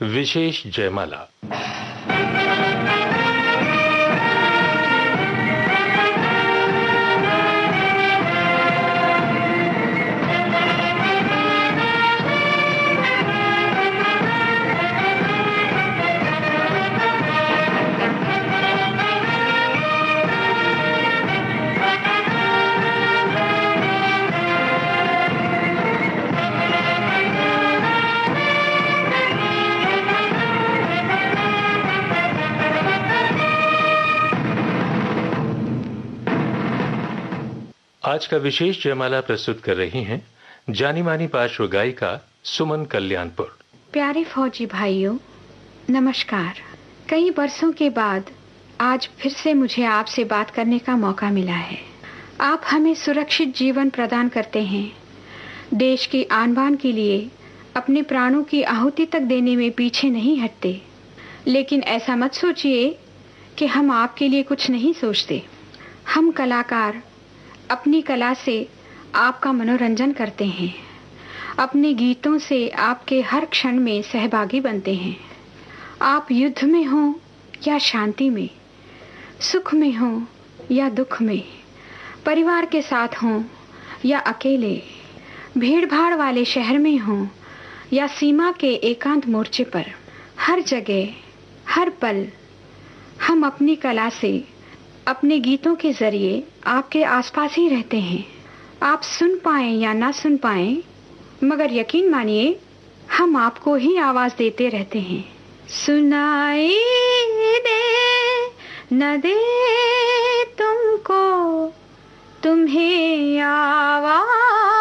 विशेष जयमाला। आज का विशेष जयमाला प्रस्तुत कर रही हैं जानी मानी पार्श्व गायिका सुमन कल्याणपुर। प्यारे फौजी भाइयों, नमस्कार। कई वर्षों के बाद आज फिर से मुझे आपसे बात करने का मौका मिला है। आप हमें सुरक्षित जीवन प्रदान करते हैं। देश की आन बान के लिए अपने प्राणों की आहुति तक देने में पीछे नहीं हटते। लेकिन ऐसा मत सोचिए कि हम आपके लिए कुछ नहीं सोचते। हम कलाकार अपनी कला से आपका मनोरंजन करते हैं। अपने गीतों से आपके हर क्षण में सहभागी बनते हैं। आप युद्ध में हो या शांति में, सुख में हो या दुख में, परिवार के साथ हो या अकेले भीड़ भाड़ वाले शहर में हो या सीमा के एकांत मोर्चे पर, हर जगह, हर पल हम अपनी कला से अपने गीतों के ज़रिए आपके आसपास ही रहते हैं। आप सुन पाए या ना सुन पाए, मगर यकीन मानिए, हम आपको ही आवाज़ देते रहते हैं। सुनाई दे, न दे तुमको, तुम्हें आवाज़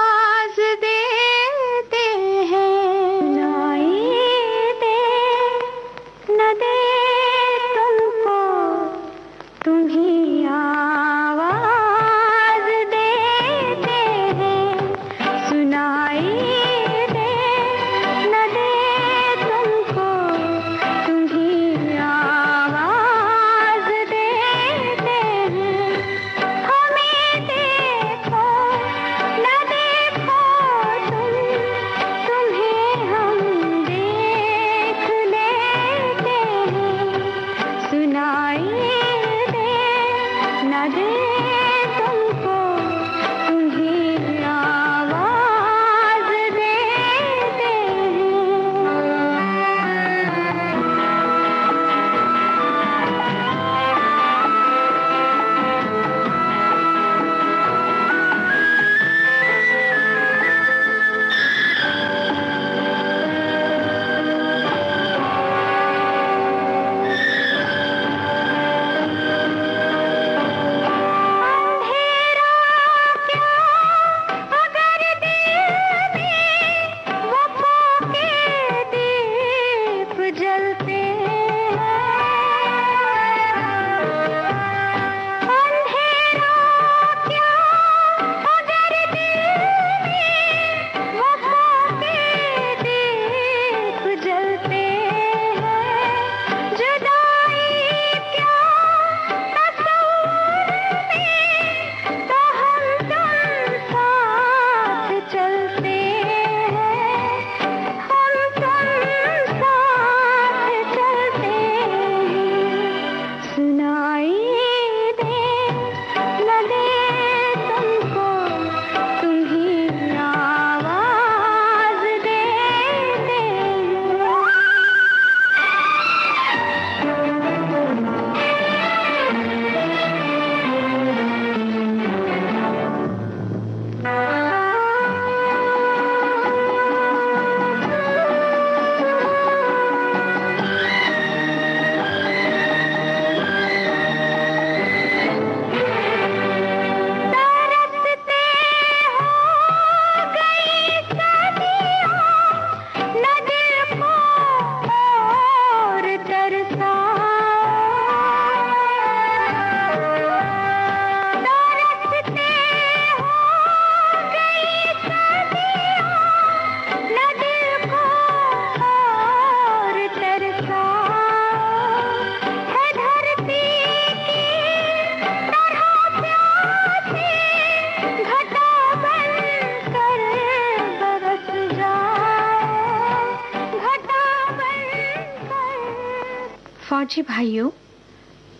भाइयों,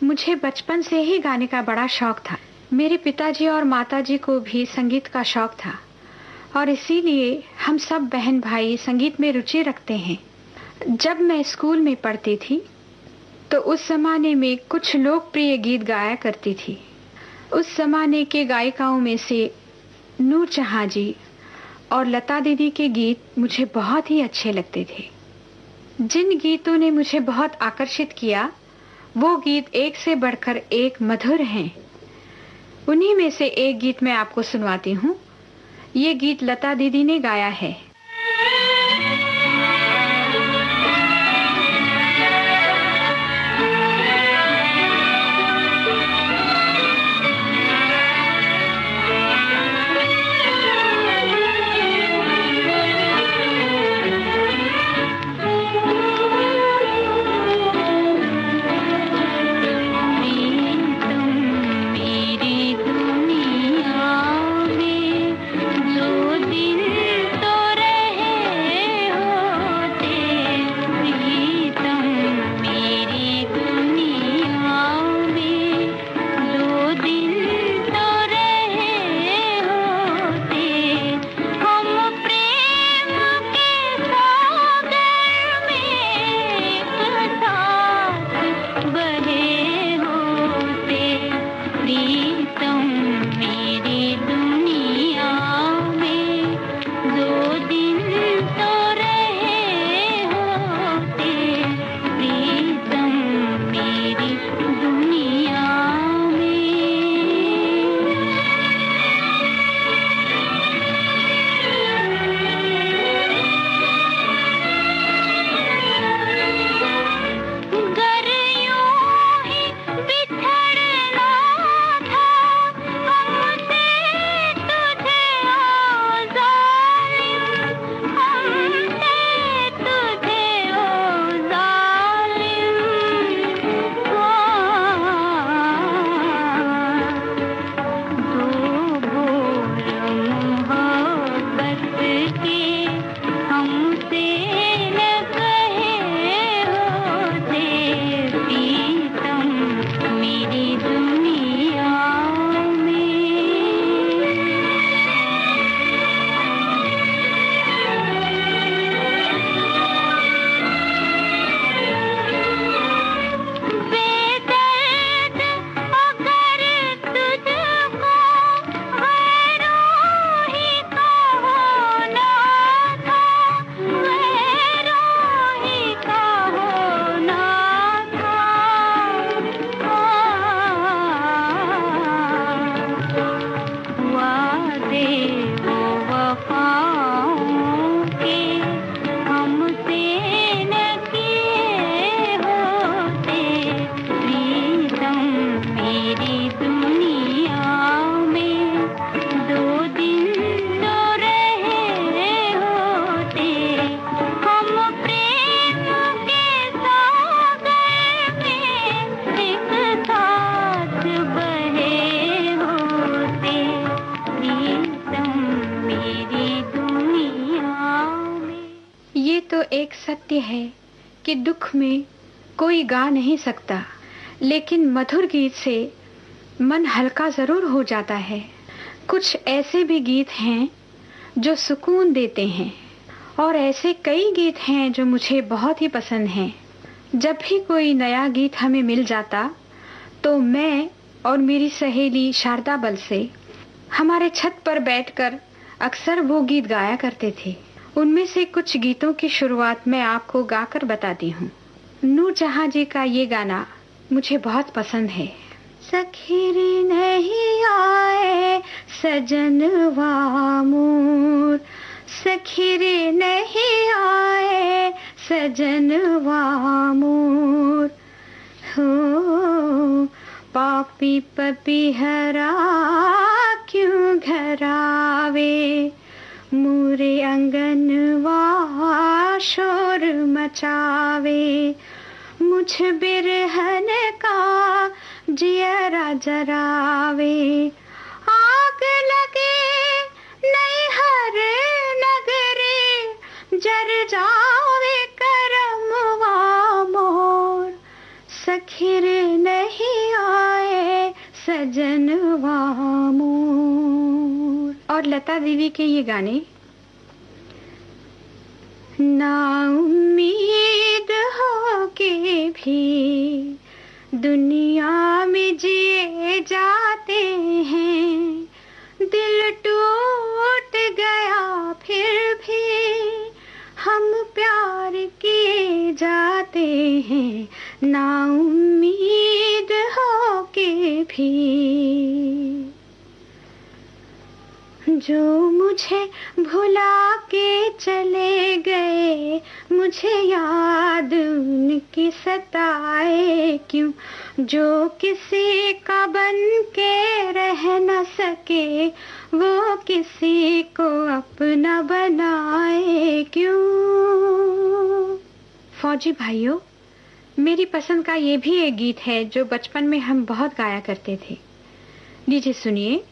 मुझे बचपन से ही गाने का बड़ा शौक था। मेरे पिताजी और माताजी को भी संगीत का शौक था। और इसीलिए हम सब बहन भाई संगीत में रुचि रखते हैं। जब मैं स्कूल में पढ़ती थी तो उस जमाने में कुछ लोकप्रिय गीत गाया करती थी। उस जमाने के गायिकाओं में से नूर जहाँ जी और लता दीदी के गीत मुझे बहुत ही अच्छे लगते थे। जिन गीतों ने मुझे बहुत आकर्षित किया, वो गीत एक से बढ़कर एक मधुर हैं। उन्हीं में से एक गीत मैं आपको सुनवाती हूँ। ये गीत लता दीदी ने गाया है। में कोई गा नहीं सकता, लेकिन मधुर गीत से मन हल्का ज़रूर हो जाता है। कुछ ऐसे भी गीत हैं जो सुकून देते हैं, और ऐसे कई गीत हैं जो मुझे बहुत ही पसंद हैं। जब भी कोई नया गीत हमें मिल जाता तो मैं और मेरी सहेली शारदा बल से हमारे छत पर बैठकर अक्सर वो गीत गाया करते थे। उनमें से कुछ गीतों की शुरुआत मैं आपको गाकर बताती हूँ। नूर जहाँ जी का ये गाना मुझे बहुत पसंद है। सखीर नहीं आए, सजन वामूर सखीर नहीं आए, सजन वामूर हो, पापी पपी हरा क्यों घरावे? मुरे वा शोर मचावे। मुझ बिरहन का जियरा जरावे आग लगे नहीं हर नगरी, जर जावे करमवा वामोर सखिर नहीं आए सजन वामोर और लता दीदी के ये गाने ना उम्मीद हो के भी दुनिया में जिए जाते हैं। दिल टूट गया फिर भी हम प्यार किए जाते हैं। ना उम्मीद हो के भी जो मुझे भुला के चले गए मुझे याद उनकी सताए क्यों? जो किसी का बन के रह न सके, वो किसी को अपना बनाए क्यों? फौजी भाइयों, मेरी पसंद का ये भी एक गीत है जो बचपन में हम बहुत गाया करते थे। लीजिए सुनिए।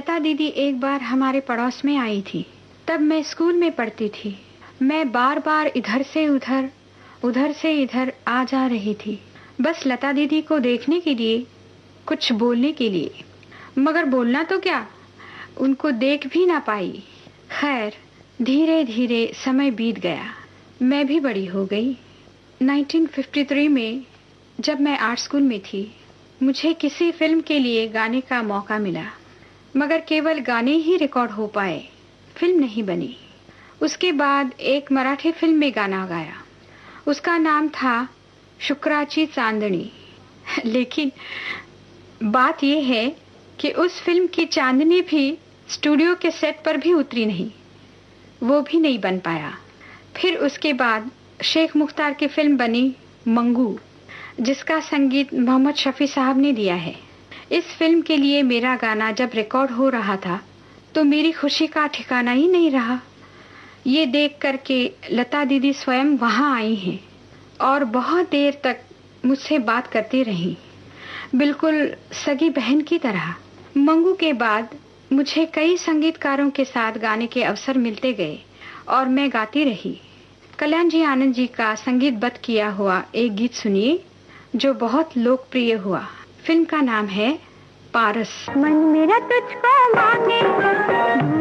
लता दीदी एक बार हमारे पड़ोस में आई थी। तब मैं स्कूल में पढ़ती थी। मैं बार बार इधर से उधर उधर से इधर आ जा रही थी। बस लता दीदी को देखने के लिए, कुछ बोलने के लिए। मगर बोलना तो क्या? उनको देख भी ना पाई। खैर धीरे धीरे समय बीत गया। मैं भी बड़ी हो गई। 1953 में, जब मैं आर्ट स्कूल में थी, मुझे किसी फ़िल्म के लिए गाने का मौका मिला। मगर केवल गाने ही रिकॉर्ड हो पाए। फ़िल्म नहीं बनी। उसके बाद एक मराठी फ़िल्म में गाना गाया। उसका नाम था शुक्राची चांदनी। लेकिन बात यह है कि उस फ़िल्म की चांदनी भी स्टूडियो के सेट पर भी उतरी नहीं। वो भी नहीं बन पाया। फिर उसके बाद शेख मुख्तार की फ़िल्म बनी मंगू, जिसका संगीत मोहम्मद शफी साहब ने दिया है। इस फ़िल्म के लिए मेरा गाना जब रिकॉर्ड हो रहा था तो मेरी खुशी का ठिकाना ही नहीं रहा। ये देख कर के लता दीदी स्वयं वहाँ आई हैं और बहुत देर तक मुझसे बात करती रही। बिल्कुल सगी बहन की तरह। मंगू के बाद मुझे कई संगीतकारों के साथ गाने के अवसर मिलते गए और मैं गाती रही। कल्याण जी आनंद जी का संगीतबद्ध किया हुआ एक गीत सुनिए, जो बहुत लोकप्रिय हुआ। फ़िल्म का नाम है पारस। मन मेरा तुझको मांगे।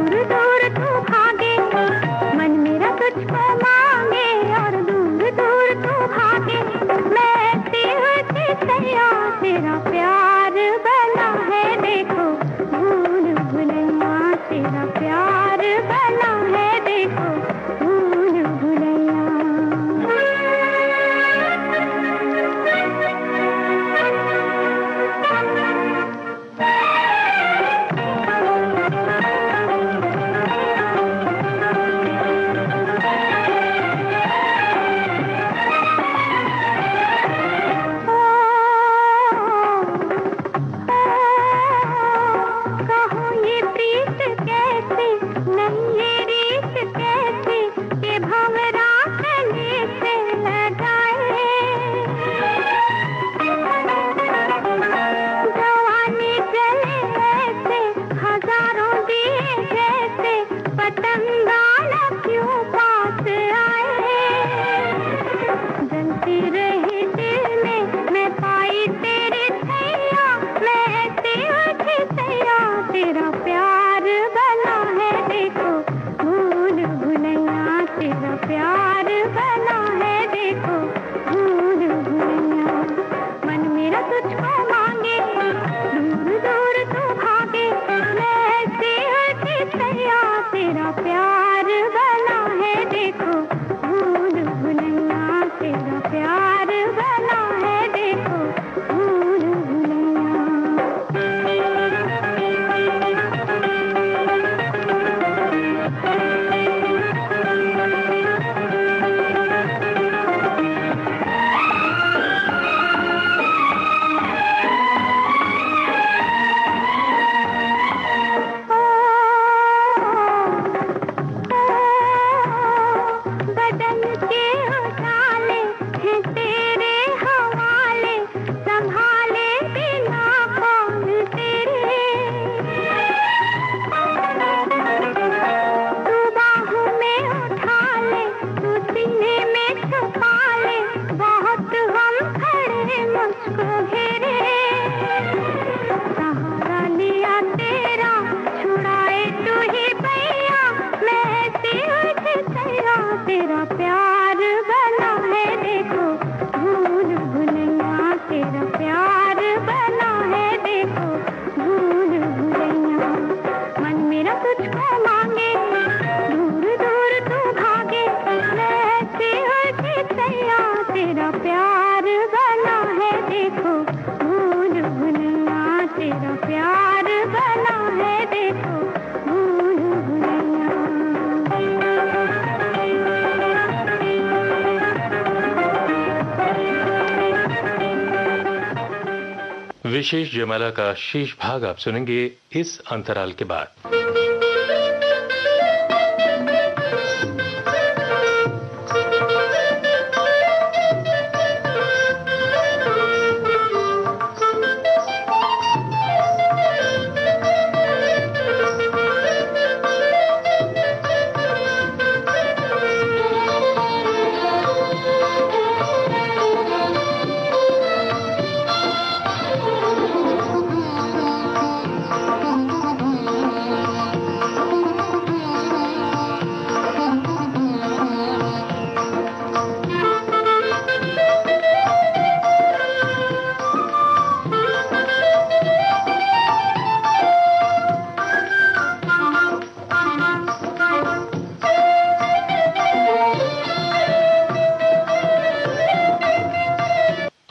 विशेष जयमाला का शेष भाग आप सुनेंगे इस अंतराल के बाद।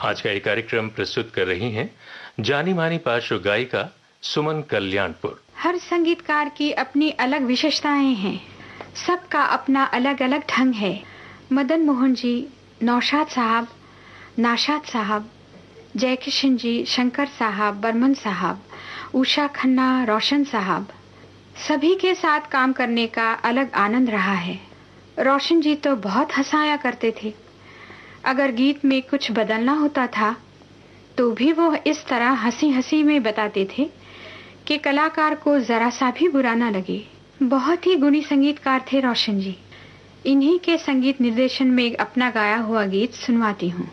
आज का ये कार्यक्रम प्रस्तुत कर रही हैं जानी मानी पार्श्व गायिका सुमन कल्याणपुर। हर संगीतकार की अपनी अलग विशेषताएँ हैं। सबका अपना अलग अलग ढंग है। मदन मोहन जी, नौशाद साहब, नाशाद साहब, जयकिशन जी, शंकर साहब, बर्मन साहब, उषा खन्ना, रोशन साहब, सभी के साथ काम करने का अलग आनंद रहा है। रोशन जी तो बहुत हंसाया करते थे। अगर गीत में कुछ बदलना होता था तो भी वो इस तरह हँसी हँसी में बताते थे कि कलाकार को जरा सा भी बुरा ना लगे। बहुत ही गुणी संगीतकार थे रोशन जी। इन्हीं के संगीत निर्देशन में अपना गाया हुआ गीत सुनवाती हूँ।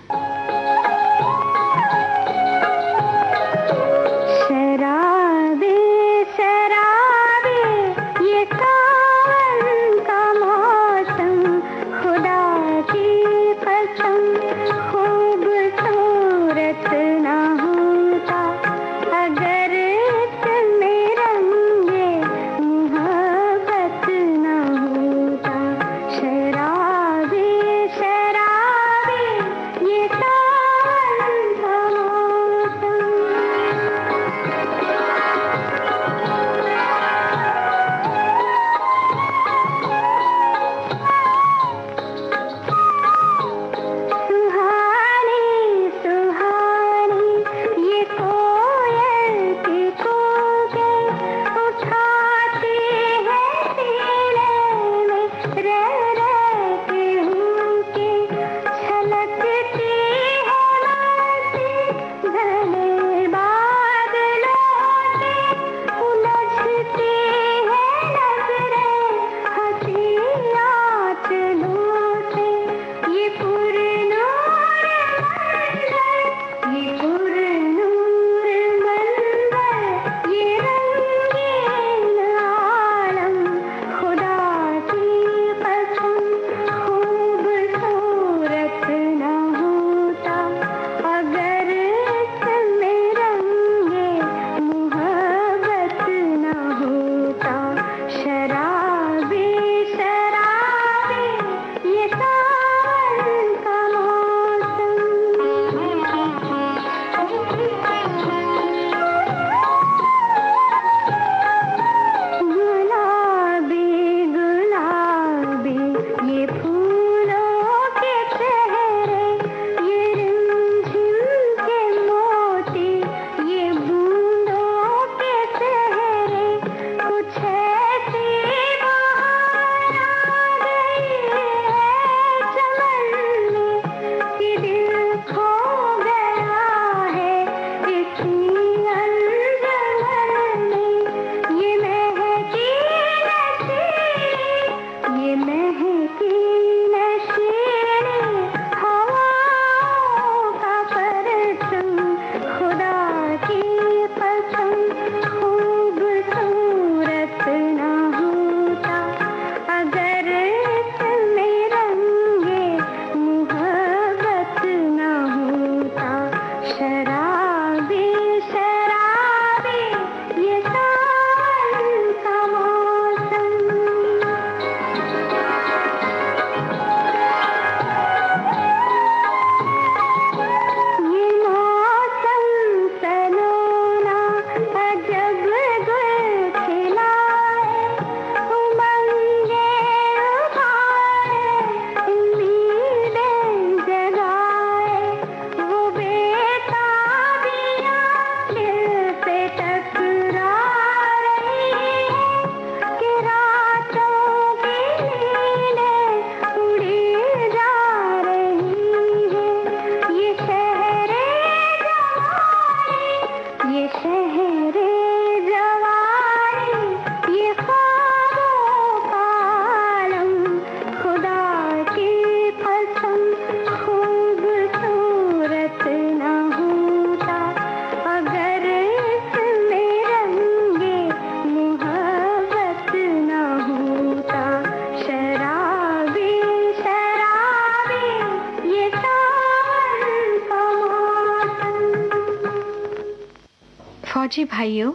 भाइयों,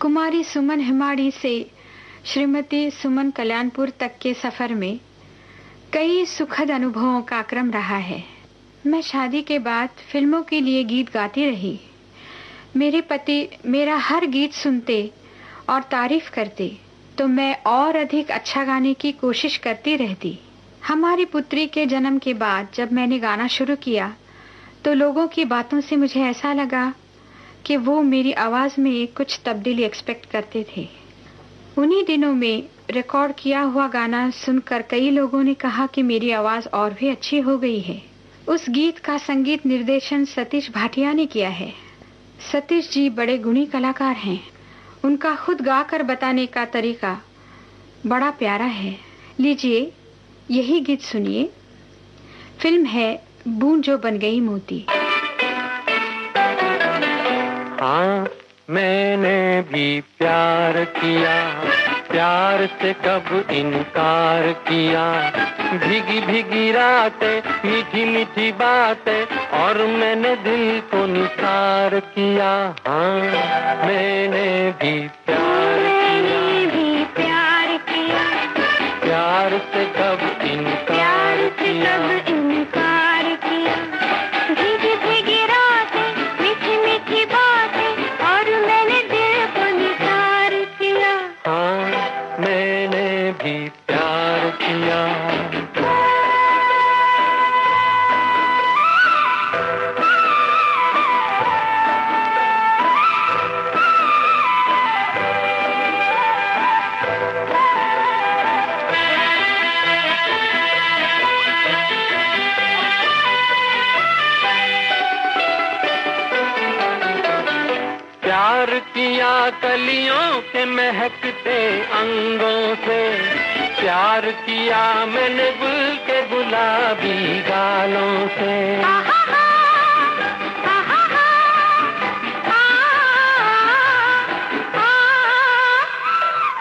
कुमारी सुमन हिमाड़ी से श्रीमती सुमन कल्याणपुर तक के सफ़र में कई सुखद अनुभवों का क्रम रहा है। मैं शादी के बाद फ़िल्मों के लिए गीत गाती रही। मेरे पति मेरा हर गीत सुनते और तारीफ़ करते तो मैं और अधिक अच्छा गाने की कोशिश करती रहती। हमारी पुत्री के जन्म के बाद जब मैंने गाना शुरू किया तो लोगों की बातों से मुझे ऐसा लगा कि वो मेरी आवाज़ में कुछ तब्दीली एक्सपेक्ट करते थे। उन्हीं दिनों में रिकॉर्ड किया हुआ गाना सुनकर कई लोगों ने कहा कि मेरी आवाज़ और भी अच्छी हो गई है। उस गीत का संगीत निर्देशन सतीश भाटिया ने किया है। सतीश जी बड़े गुणी कलाकार हैं। उनका खुद गाकर बताने का तरीका बड़ा प्यारा है। लीजिए, यही गीत सुनिए। फ़िल्म है बूंद जो बन गई मोती। हाँ मैंने भी प्यार किया प्यार से कब इनकार किया। भीगी भीगी रातें मीठी मीठी बातें और मैंने दिल को निसार किया। हाँ मैंने भी प्यार मैंने भी प्यार किया। प्यार से कब इनकार कलियों के महकते अंगों से। प्यार किया मैंने गुल के गुलाबी गालों से।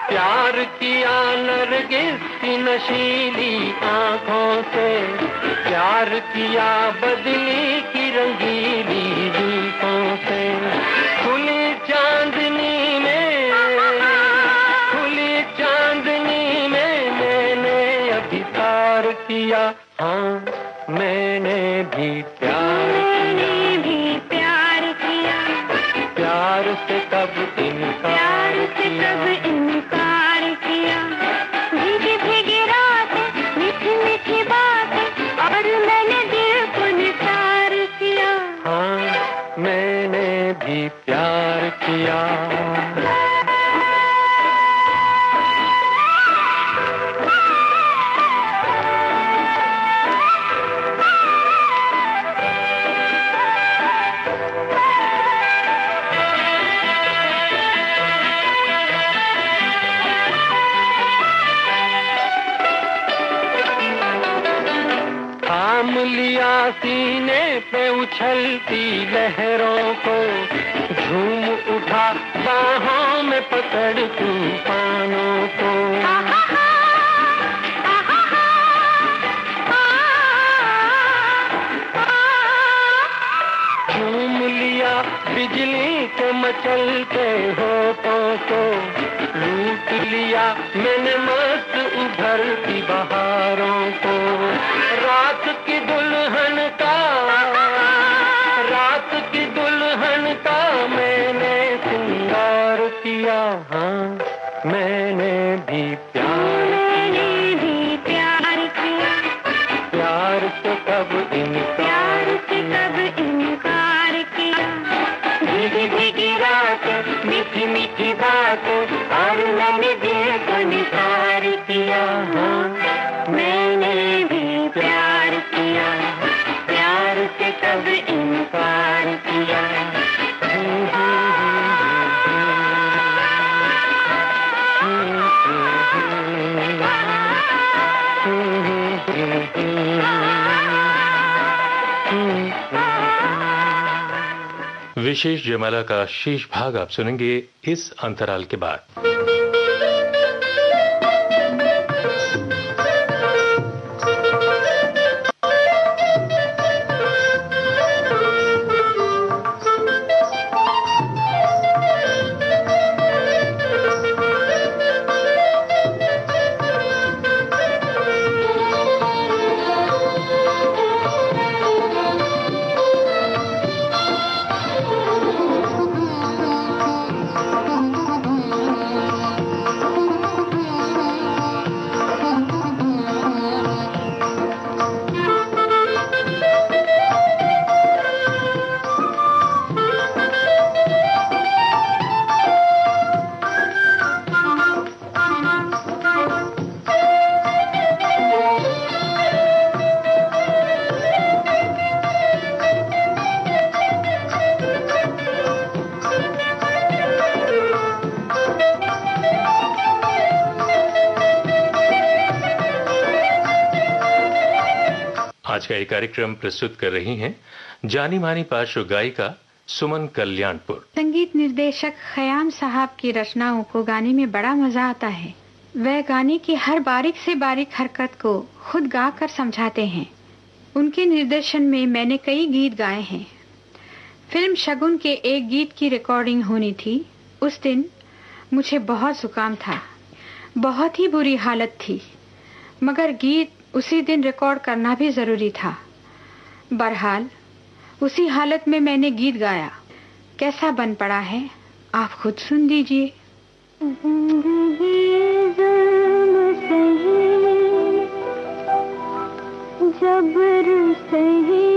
प्यार किया नरगिस की नशीली आँखों से। प्यार किया बदली की रंगीली हो होठों को लूट लिया मैंने मस्त उभरती बहारों को। किया विशेष जयमाला का शेष भाग आप सुनेंगे इस अंतराल के बाद। आज का ये कार्यक्रम प्रस्तुत कर रही हैं जानी मानी पार्श्व गायिका सुमन कल्याणपुर। संगीत निर्देशक खयाम साहब की रचनाओं को गाने में बड़ा मज़ा आता है। वह गाने की हर बारीक से बारीक हरकत को खुद गा कर समझाते हैं। उनके निर्देशन में मैंने कई गीत गाए हैं। फ़िल्म शगुन के एक गीत की रिकॉर्डिंग होनी थी। उस दिन मुझे बहुत जुकाम था। बहुत ही बुरी हालत थी। मगर गीत उसी दिन रिकॉर्ड करना भी ज़रूरी था। बहरहाल, उसी हालत में मैंने गीत गाया। कैसा बन पड़ा है? आप खुद सुन दीजिए जबर सही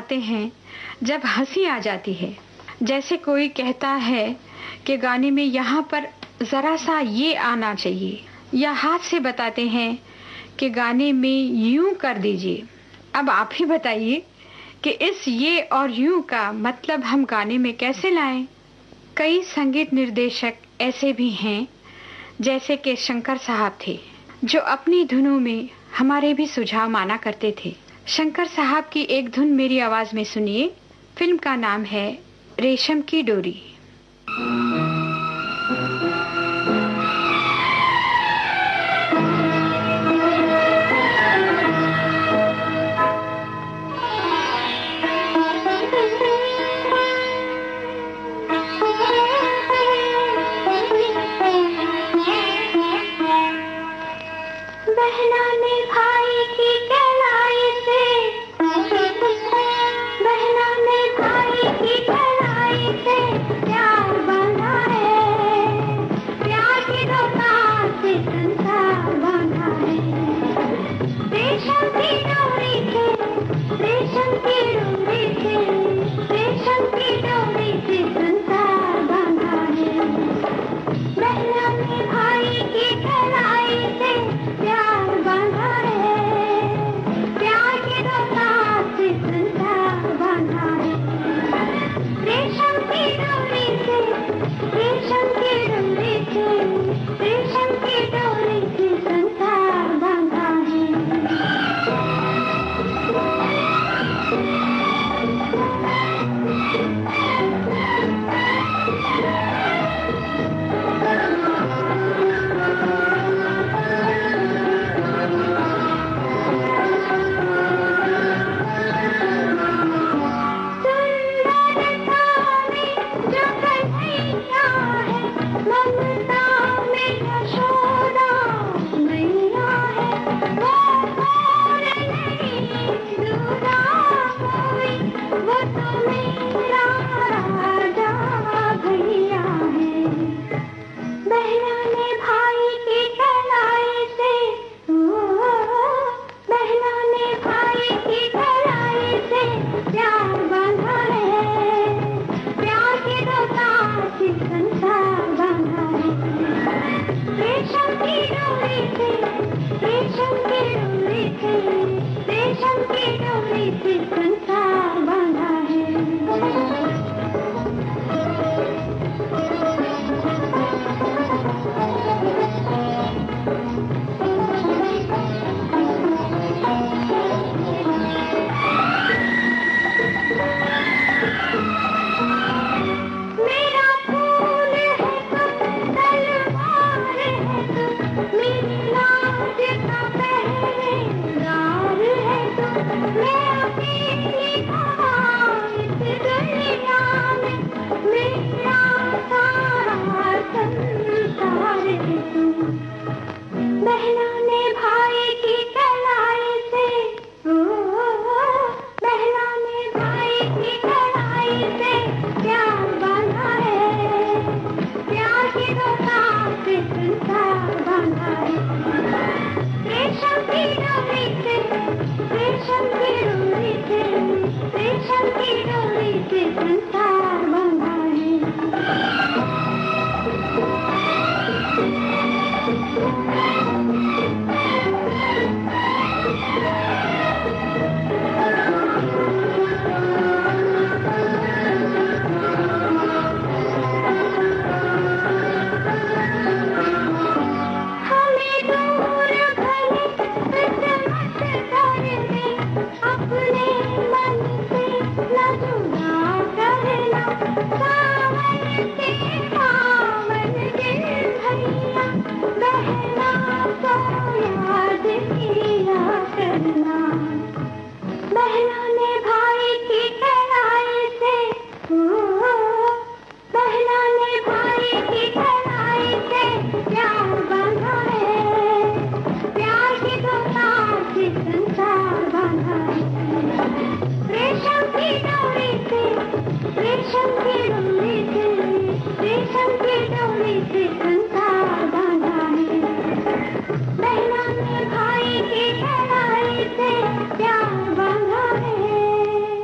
आते हैं, जब हँसी आ जाती है। जैसे कोई कहता है कि गाने में यहाँ पर जरा सा ये आना चाहिए, या हाथ से बताते हैं कि गाने में यूँ कर दीजिए। अब आप ही बताइए कि इस ये और यूँ का मतलब हम गाने में कैसे लाएँ? कई संगीत निर्देशक ऐसे भी हैं, जैसे कि शंकर साहब थे, जो अपनी धुनों में हमारे भी सुझाव माना करते थे। शंकर साहब की एक धुन मेरी आवाज़ में सुनिए। फ़िल्म का नाम है रेशम की डोरी।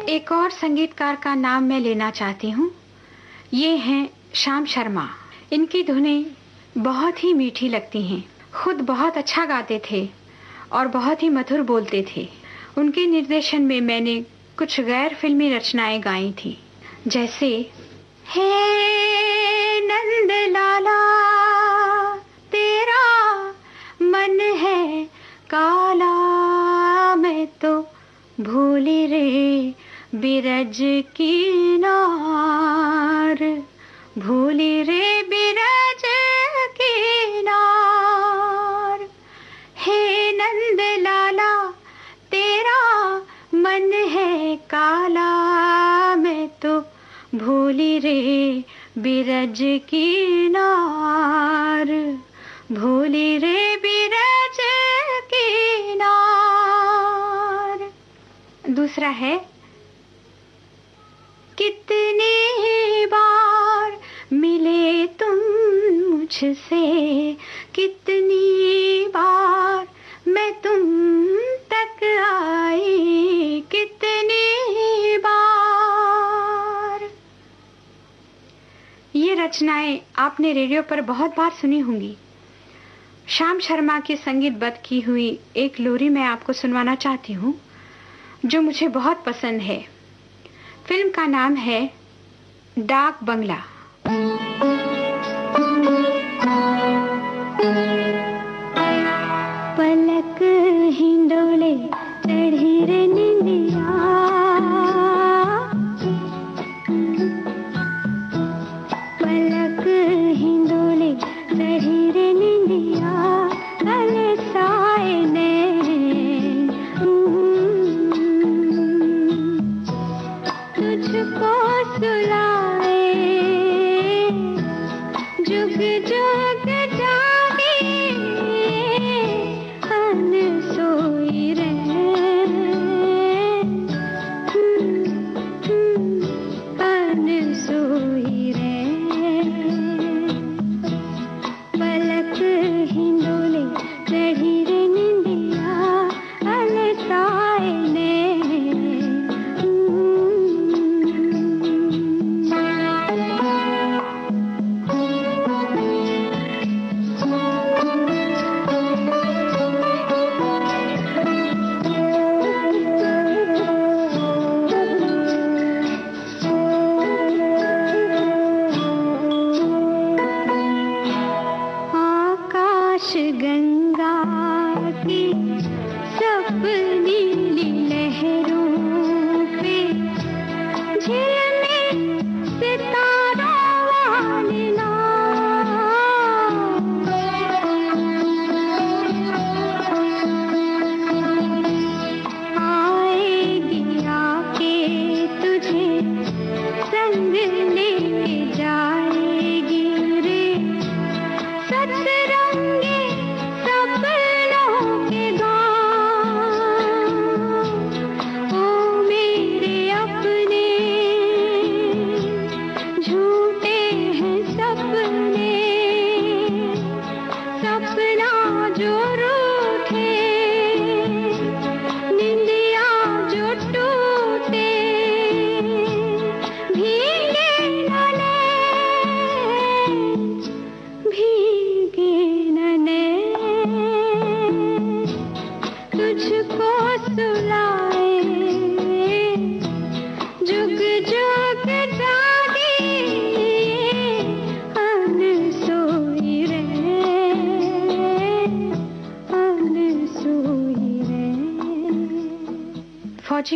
एक और संगीतकार का नाम मैं लेना चाहती हूँ। ये हैं श्याम शर्मा। इनकी धुनें बहुत ही मीठी लगती हैं। खुद बहुत अच्छा गाते थे और बहुत ही मधुर बोलते थे। उनके निर्देशन में मैंने कुछ गैर फिल्मी रचनाएँ गाई थी, जैसे, हे नंद लाला, तेरा मन है काला, मैं तो भूली रे बिरज की नार भूली रे बिरज की नार हे नंद लाला मन है काला, मैं तो भूली रे बिरज की नार। भूली रे बिरज की नार। दूसरा है, कितने बार मिले तुम मुझसे आपने रेडियो पर बहुत बार सुनी होंगी। श्याम शर्मा की संगीत बद की हुई एक लोरी मैं आपको सुनवाना चाहती हूँ, जो मुझे बहुत पसंद है। फ़िल्म का नाम है डाक बंगला।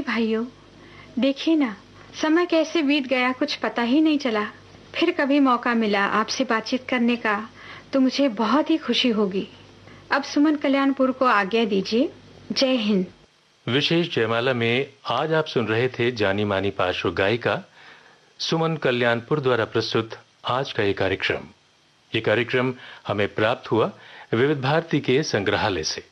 फौजी भाइयों, देखिए ना, समय कैसे बीत गया कुछ पता ही नहीं चला। फिर कभी मौका मिला आपसे बातचीत करने का तो मुझे बहुत ही खुशी होगी। अब सुमन कल्याणपुर को आज्ञा दीजिए। जय हिंद। विशेष जयमाला में आज आप सुन रहे थे जानी मानी पार्श्व गायिका सुमन कल्याणपुर द्वारा प्रस्तुत आज का ये कार्यक्रम। ये कार्यक्रम हमें प्राप्त हुआ विविध भारती के संग्रहालय से।